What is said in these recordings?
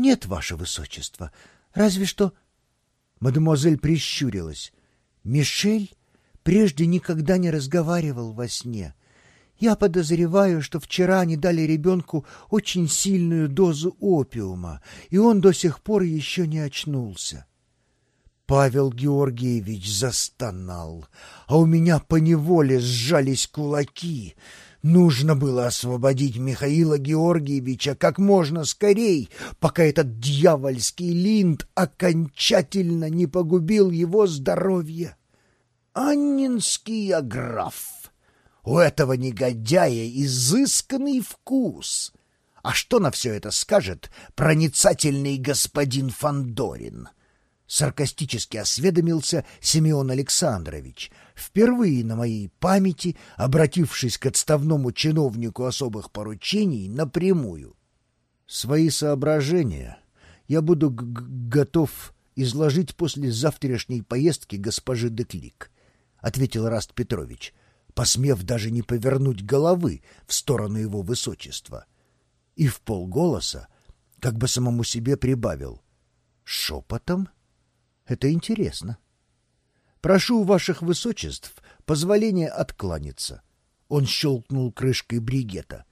Нет, ваше высочество, разве что... Мадемуазель прищурилась. Мишель прежде никогда не разговаривал во сне. Я подозреваю, что вчера они дали ребенку очень сильную дозу опиума, и он до сих пор еще не очнулся. Павел Георгиевич застонал, а у меня поневоле сжались кулаки. Нужно было освободить Михаила Георгиевича как можно скорей, пока этот дьявольский линд окончательно не погубил его здоровье. Аннинский граф. У этого негодяя изысканный вкус. А что на все это скажет проницательный господин Фандорин? Саркастически осведомился Семен Александрович, впервые на моей памяти обратившись к отставному чиновнику особых поручений напрямую. Свои соображения я буду готов изложить после завтрашней поездки госпожи Деклик, — ответил Раст Петрович, посмев даже не повернуть головы в сторону его высочества. И в полголоса, как бы самому себе прибавил. Шепотом? Это интересно. Прошу ваших высочеств позволения откланяться. Он щелкнул крышкой бригета.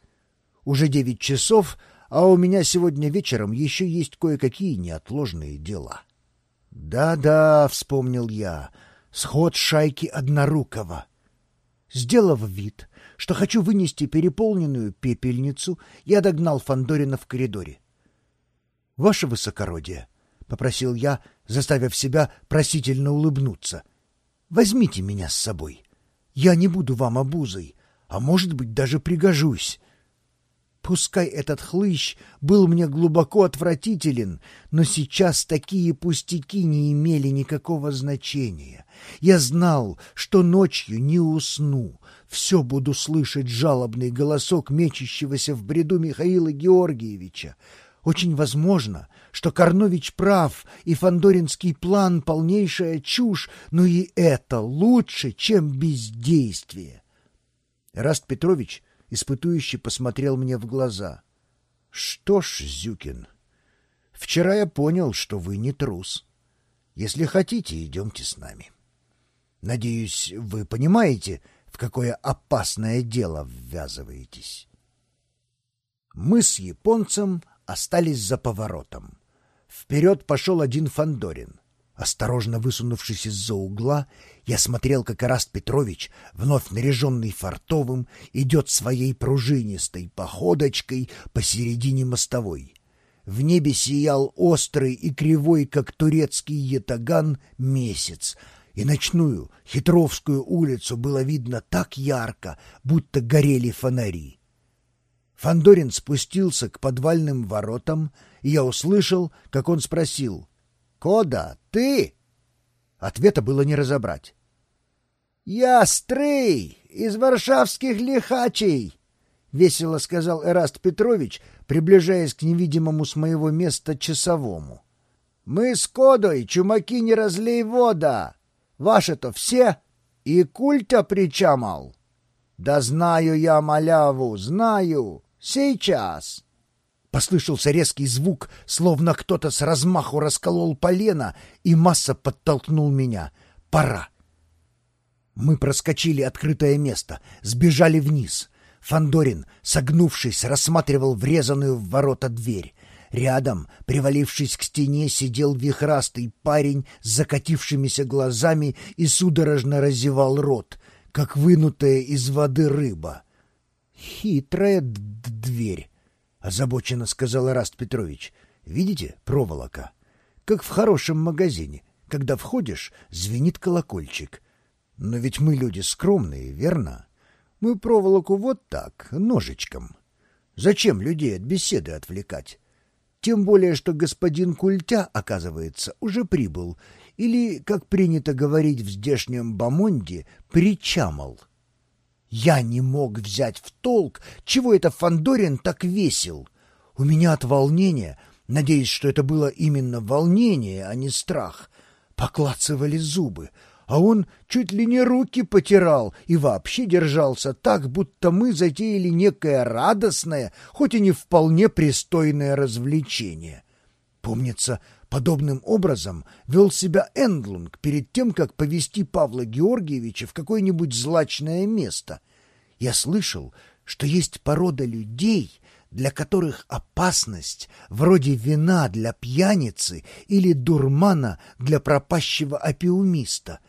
Уже девять часов, а у меня сегодня вечером еще есть кое-какие неотложные дела. «Да-да», — вспомнил я, — сход шайки Однорукова. Сделав вид, что хочу вынести переполненную пепельницу, я догнал Фандорина в коридоре. — Ваше высокородие, — попросил я, заставив себя просительно улыбнуться, — возьмите меня с собой. Я не буду вам обузой, а может быть даже пригожусь. Пускай этот хлыщ был мне глубоко отвратителен, но сейчас такие пустяки не имели никакого значения. Я знал, что ночью не усну, все буду слышать жалобный голосок мечущегося в бреду Михаила Георгиевича. Очень возможно, что Корнович прав, и Фандоринский план — полнейшая чушь, но и это лучше, чем бездействие. Раст Петрович — испытующе посмотрел мне в глаза. — Что ж, Зюкин, вчера я понял, что вы не трус. Если хотите, идемте с нами. Надеюсь, вы понимаете, в какое опасное дело ввязываетесь. Мы с японцем остались за поворотом. Вперед пошел один Фандорин. Осторожно высунувшись из-за угла, я смотрел, как Ираст Петрович, вновь наряженный фартовым, идет своей пружинистой походочкой посередине мостовой. В небе сиял острый и кривой, как турецкий ятаган, месяц, и ночную Хитровскую улицу было видно так ярко, будто горели фонари. Фандорин спустился к подвальным воротам, и я услышал, как он спросил — Кода, ты? Ответа было не разобрать. «Я Стрей из варшавских лихачей!» — весело сказал Эраст Петрович, приближаясь к невидимому с моего места часовому. «Мы с Кодой, чумаки не разлей вода! Ваши-то все и культя причамал!» «Да знаю я маляву, знаю! Сейчас!» Послышался резкий звук, словно кто-то с размаху расколол полено, и масса подтолкнул меня. «Пора!» Мы проскочили открытое место, сбежали вниз. Фандорин, согнувшись, рассматривал врезанную в ворота дверь. Рядом, привалившись к стене, сидел вихрастый парень с закатившимися глазами и судорожно разевал рот, как вынутая из воды рыба. Хитрая дверь. — озабоченно сказал Раст Петрович. «Видите, проволока? Как в хорошем магазине. Когда входишь, звенит колокольчик. Но ведь мы люди скромные, верно? Мы проволоку вот так, ножичком. Зачем людей от беседы отвлекать? Тем более, что господин Культя, оказывается, уже прибыл, или, как принято говорить в здешнем Бамонде, причамал». Я не мог взять в толк, чего это Фандорин так весел. У меня от волнения, надеясь, что это было именно волнение, а не страх, поклацывали зубы, а он чуть ли не руки потирал и вообще держался так, будто мы затеяли некое радостное, хоть и не вполне пристойное развлечение. Помнится, подобным образом вел себя Эндлунг перед тем, как повести Павла Георгиевича в какое-нибудь злачное место. Я слышал, что есть порода людей, для которых опасность вроде вина для пьяницы или дурмана для пропащего опиумиста.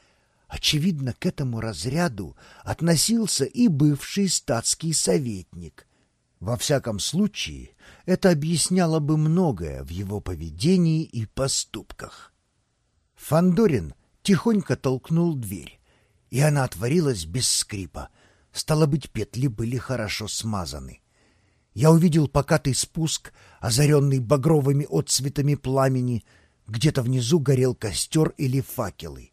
Очевидно, к этому разряду относился и бывший статский советник. Во всяком случае, это объясняло бы многое в его поведении и поступках. Фандорин тихонько толкнул дверь, и она отворилась без скрипа. Стало быть, петли были хорошо смазаны. Я увидел покатый спуск, озаренный багровыми отцветами пламени. Где-то внизу горел костер или факелы.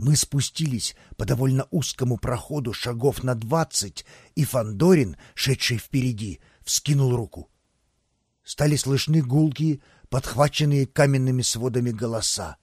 Мы спустились по довольно узкому проходу шагов на двадцать, и Фандорин, шедший впереди, вскинул руку. Стали слышны гулкие, подхваченные каменными сводами голоса.